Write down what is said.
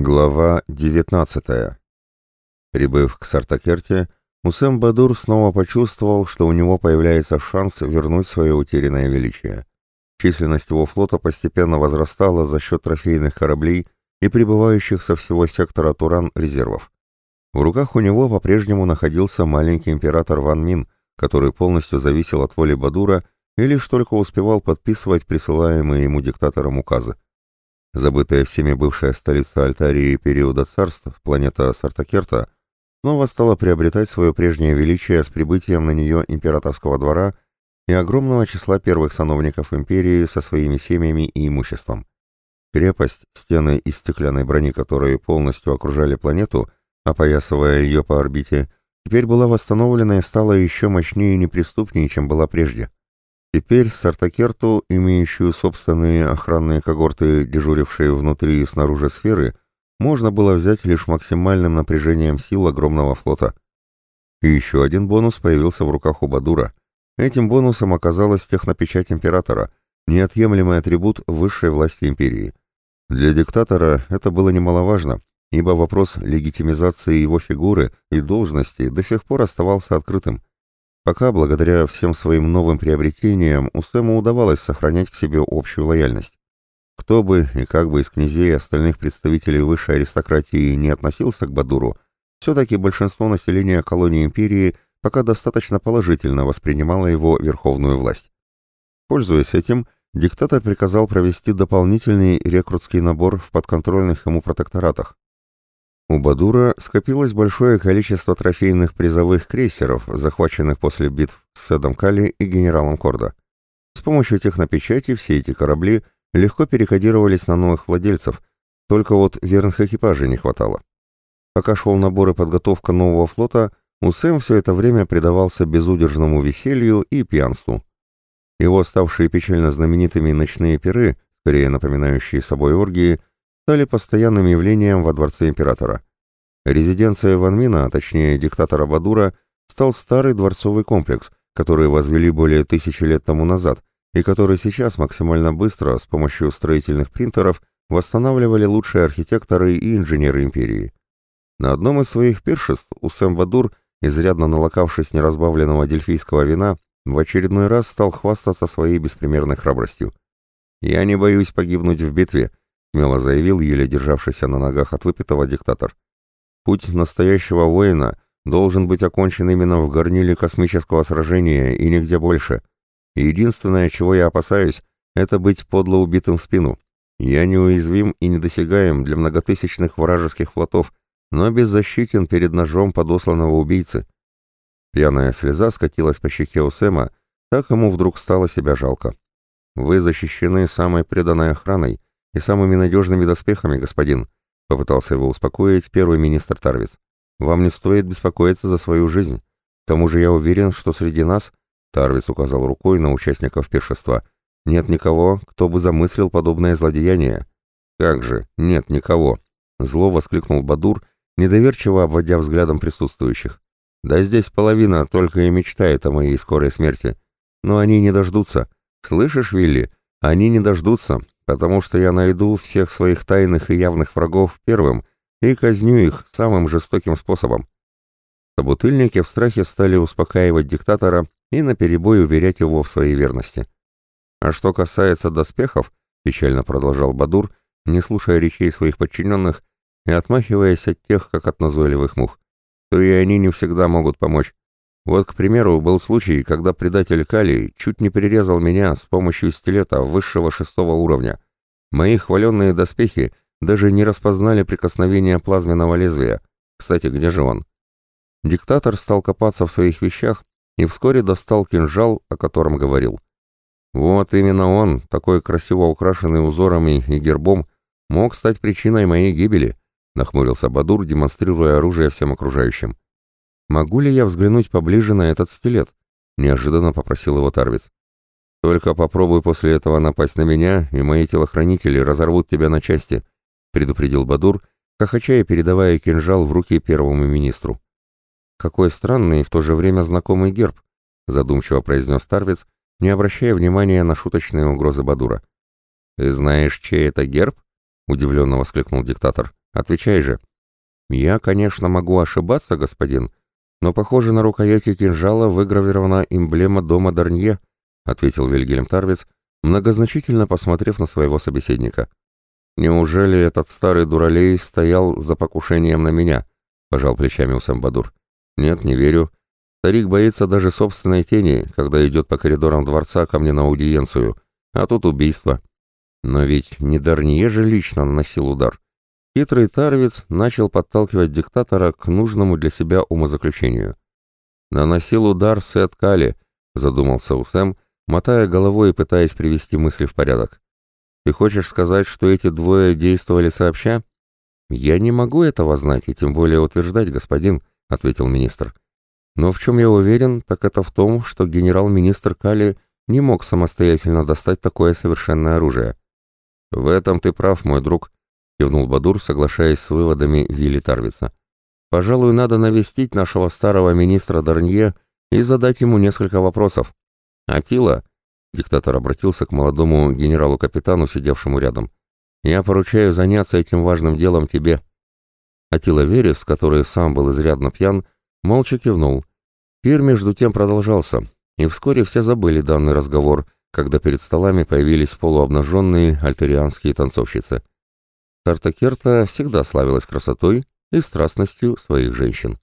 Глава 19. Прибыв к Сартакерте, Усем Бадур снова почувствовал, что у него появляется шанс вернуть свое утерянное величие. Численность его флота постепенно возрастала за счет трофейных кораблей и прибывающих со всего сектора Туран резервов. В руках у него по-прежнему находился маленький император Ван Мин, который полностью зависел от воли Бадура и лишь только успевал подписывать присылаемые ему диктатором указы. Забытая всеми бывшая столица Альтарии периода царств, планета Сартакерта, снова стала приобретать свое прежнее величие с прибытием на нее императорского двора и огромного числа первых сановников империи со своими семьями и имуществом. Крепость, стены из стеклянной брони, которые полностью окружали планету, опоясывая ее по орбите, теперь была восстановлена и стала еще мощнее и неприступнее, чем была прежде. Теперь Сартакерту, имеющую собственные охранные когорты, дежурившие внутри и снаружи сферы, можно было взять лишь максимальным напряжением сил огромного флота. И еще один бонус появился в руках у Бадура. Этим бонусом оказалась технопечать императора, неотъемлемый атрибут высшей власти империи. Для диктатора это было немаловажно, ибо вопрос легитимизации его фигуры и должности до сих пор оставался открытым. Пока, благодаря всем своим новым приобретениям, у Сэма удавалось сохранять к себе общую лояльность. Кто бы и как бы из князей и остальных представителей высшей аристократии не относился к Бадуру, все-таки большинство населения колонии империи пока достаточно положительно воспринимало его верховную власть. Пользуясь этим, диктатор приказал провести дополнительный рекрутский набор в подконтрольных ему протекторатах, у Бадура скопилось большое количество трофейных призовых крейсеров, захваченных после битв с Седом Кали и генералом Корда. С помощью технопечати все эти корабли легко перекодировались на новых владельцев, только вот верных экипажей не хватало. Пока шел набор и подготовка нового флота, Усэм все это время предавался безудержному веселью и пьянству. Его ставшие печально знаменитыми ночные пиры, скорее напоминающие собой оргии, стали постоянным явлением во дворце императора. Резиденция Ванмина, а точнее диктатора Бадура, стал старый дворцовый комплекс, который возвели более тысячи лет тому назад и который сейчас максимально быстро с помощью строительных принтеров восстанавливали лучшие архитекторы и инженеры империи. На одном из своих пиршеств Усэм Бадур, изрядно налокавшись неразбавленного дельфийского вина, в очередной раз стал хвастаться своей беспримерной храбростью. «Я не боюсь погибнуть в битве», — смело заявил еле державшийся на ногах от выпитого диктатор. «Путь настоящего воина должен быть окончен именно в горниле космического сражения и нигде больше. единственное, чего я опасаюсь, это быть подло убитым в спину. Я неуязвим и недосягаем для многотысячных вражеских флотов, но беззащитен перед ножом подосланного убийцы». Пьяная слеза скатилась по щеке у Сэма, так ему вдруг стало себя жалко. «Вы защищены самой преданной охраной», и самыми надежными доспехами, господин», — попытался его успокоить первый министр Тарвиц. «Вам не стоит беспокоиться за свою жизнь. К тому же я уверен, что среди нас...» — Тарвиц указал рукой на участников пиршества. «Нет никого, кто бы замыслил подобное злодеяние». «Как же, нет никого!» — зло воскликнул Бадур, недоверчиво обводя взглядом присутствующих. «Да здесь половина только и мечтает о моей скорой смерти. Но они не дождутся. Слышишь, Вилли? Они не дождутся, потому что я найду всех своих тайных и явных врагов первым и казню их самым жестоким способом. Собутыльники в страхе стали успокаивать диктатора и наперебой уверять его в своей верности. А что касается доспехов, печально продолжал Бадур, не слушая речей своих подчиненных и отмахиваясь от тех, как от назойливых мух, то и они не всегда могут помочь. Вот, к примеру, был случай, когда предатель Кали чуть не перерезал меня с помощью стилета высшего шестого уровня. Мои хваленные доспехи даже не распознали прикосновения плазменного лезвия. Кстати, где же он? Диктатор стал копаться в своих вещах и вскоре достал кинжал, о котором говорил. Вот именно он, такой красиво украшенный узорами и гербом, мог стать причиной моей гибели, нахмурился Бадур, демонстрируя оружие всем окружающим. «Могу ли я взглянуть поближе на этот стилет?» — неожиданно попросил его Тарвиц. «Только попробуй после этого напасть на меня, и мои телохранители разорвут тебя на части», — предупредил Бадур, хохоча передавая кинжал в руки первому министру. «Какой странный и в то же время знакомый герб», — задумчиво произнес Тарвиц, не обращая внимания на шуточные угрозы Бадура. «Ты знаешь, чей это герб?» — удивленно воскликнул диктатор. Отвечай же». «Я, конечно, могу ошибаться, господин, но, похоже, на рукояти кинжала выгравирована эмблема дома Дарнье», ответил Вильгельм Тарвиц, многозначительно посмотрев на своего собеседника. «Неужели этот старый дуралей стоял за покушением на меня?» — пожал плечами Усамбадур. «Нет, не верю. Старик боится даже собственной тени, когда идет по коридорам дворца ко мне на аудиенцию, а тут убийство. Но ведь не Дарнье же лично наносил удар. Хитрый Тарвиц начал подталкивать диктатора к нужному для себя умозаключению. «Наносил удар Сет Кали», — задумался Усэм, мотая головой и пытаясь привести мысли в порядок. «Ты хочешь сказать, что эти двое действовали сообща?» «Я не могу этого знать и тем более утверждать, господин», — ответил министр. «Но в чем я уверен, так это в том, что генерал-министр Кали не мог самостоятельно достать такое совершенное оружие». «В этом ты прав, мой друг», — кивнул Бадур, соглашаясь с выводами Вилли Тарвица. «Пожалуй, надо навестить нашего старого министра Дарнье и задать ему несколько вопросов. Атила, — диктатор обратился к молодому генералу-капитану, сидевшему рядом, — я поручаю заняться этим важным делом тебе». Атила Верес, который сам был изрядно пьян, молча кивнул. Пир между тем продолжался, и вскоре все забыли данный разговор, когда перед столами появились полуобнаженные альтерианские танцовщицы. Тартакерта всегда славилась красотой и страстностью своих женщин.